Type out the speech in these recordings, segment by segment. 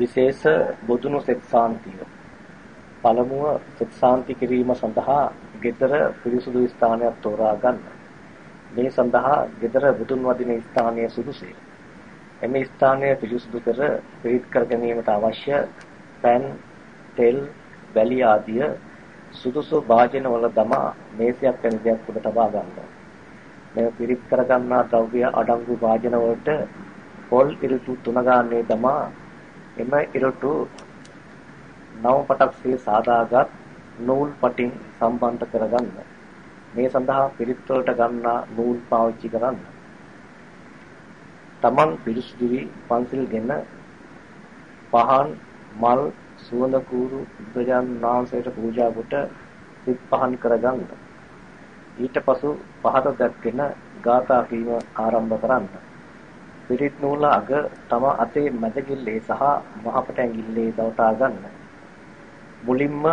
විශේෂ බොදුනු සෙත් ශාන්තිය. පළමුව සෙත් ශාන්ති කිරීම සඳහා gedara පිරිසුදු ස්ථානයක් තෝරා ගන්න. මේ සඳහා gedara බුදුන් වදින ස්ථානය සුදුසුය. එම ස්ථානය පිරිසුදු කර පිරිත් කර ගැනීමට අවශ්‍ය පෑන්, තෙල්, වැලි ආදිය සුදුසු භාජන වල දමා මේසයක් වැනි දෙයක් උඩ තබා ගන්නවා. මේ පිරිත් කර ගන්නා ද්‍රව්‍ය අඩංගු භාජන වලට පොල් ඉරුතු තුන ගානේ දමා එම ඉරටු නව පටක්සේ සාදාගත් නූල් පටින් සම්බන්ධ කරගන්න. මේ සඳහා පිරිත් වලට ගන්නා නූල් පාවිච්චි කරන්න. Taman පිරිසුදු වී පන්සිල්ගෙන පහන් මල් සුවඳ කූරු බුදුජාන් වහන්සේට පූජා කොට සිත් පහන් කරගන්න. ඊට පසු පහත දැක්කෙන ගාථා කීම ආරම්භ කරන්න. පිරිත් නූල අග තම අතේ මැදගිල්ලේ සහ මහපට ඇඟිල්ලේ දවටා ගන්න. මුලින්ම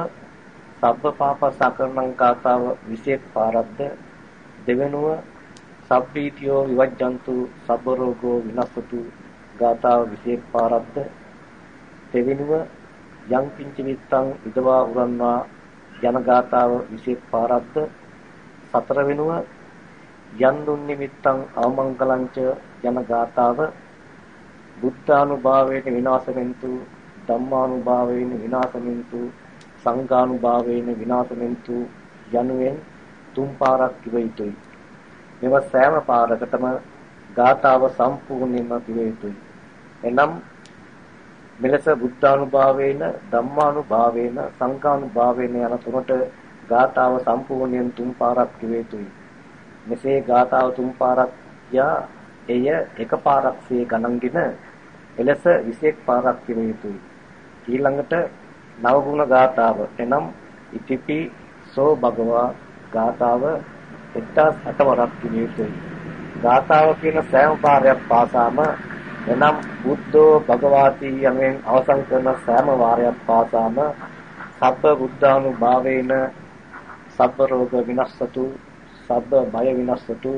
සබ්බ පාපසකරණං කාතාව 21 පාරක්ද දෙවෙනුව සබ්බීතියෝ විවජ්ජන්තු සබ්බ රෝගෝ විනස්සතු ගාතාව 21 පාරක්ද දෙවෙනුව යං කිංච විත්තං ඉදවා උරන්වා යන ගාතාව 21 පාරක්ද සතර වෙනුව යන් දුන් නිමිත්තං අවමංගලංච යන ගාතාව බුද්ධානුභාවයෙන් විනාශෙන්තු ධම්මානුභාවයෙන් විනාශෙන්තු සංඝානුභාවයෙන් විනාශෙන්තු යනුවෙන් තුන් පාරක් කිව යුතුයි. මෙව සෑම පාරකටම ගාතාව සම්පූර්ණයෙන්ම කිව යුතුයි. එනම් මෙලෙස බුද්ධානුභාවයෙන් ධම්මානුභාවයෙන් සංඝානුභාවයෙන් යන තුනට ගාතාව සම්පූර්ණයෙන් තුන් පාරක් කිව යුතුයි. මෙසේ ගාතාව තුන් පාරක් යා එය එක පාරක්සේ ගණන්ගෙන එලෙස 21 පාරක් කිව යුතුයි. ඊළඟට නවගුණ ගාතාව එනම් ඉතිපි සෝ භගවා ගාතාව 108 වරක් කිව යුතුයි. ගාතාව කියන සෑම පාරයක් පාසාම එනම් බුද්ධෝ භගවාති යනුවෙන් අවසන් කරන සෑම වාරයක් පාසාම සබ්බ බුද්ධානුභාවේන සබ්බ රෝග විනස්සතු සබ්බ බය විනස්සතු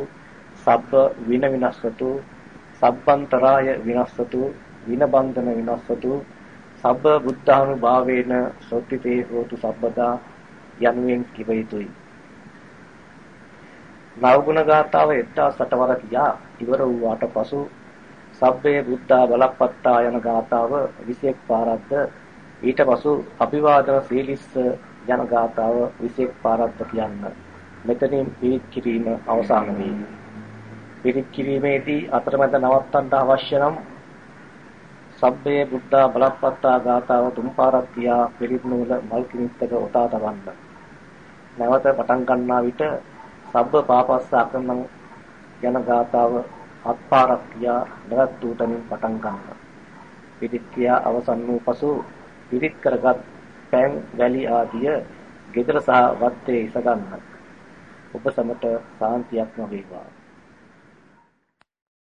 සබ්බ වින විනස්සතු සබ්බන්තරාය විනස්සතු වින බන්ධන විනස්සතු සබ්බ බුද්ධානුභාවේන සොත්තිතේ හෝතු සබ්බදා යනුවෙන් කිව යුතුයි නවගුණ ගාථාව 1008 වර කියා ඉවර වූාට පසු සබ්බේ බුද්ධා බලප්පත්තා යන ගාථාව 21 පාරක්ද ඊට පසු අභිවාදන සීලිස්ස යන ගාථාව 21 පාරක්ද කියන්න. මෙතනින් පිරිත් කිරීම අවසන් වේ. පිරිත් කිරීමේදී අතරමැද නවත්තන්න අවශ්‍ය නම් සබ්බේ බුද්ධා බලප්පත්තා ගාථාව තුන් පාරක් කියා පිරිත් නූල මල් කිනිත්තක ඔතා තබන්න. නැවත පටන් ගන්නා විට සබ්බ පාපස්ස අකරණං යන ගාථාව හත් පාරක් කියා නැවත් උතනින් පටන් ගන්න. පිරිත් කියා අවසන් වූ පසු පිරිත් කරගත් පෑන් වැලි ආදිය gedara සහ වත්තේ ඉස ගන්න. ඔබ සමට සාන්තියක්ම වේවා.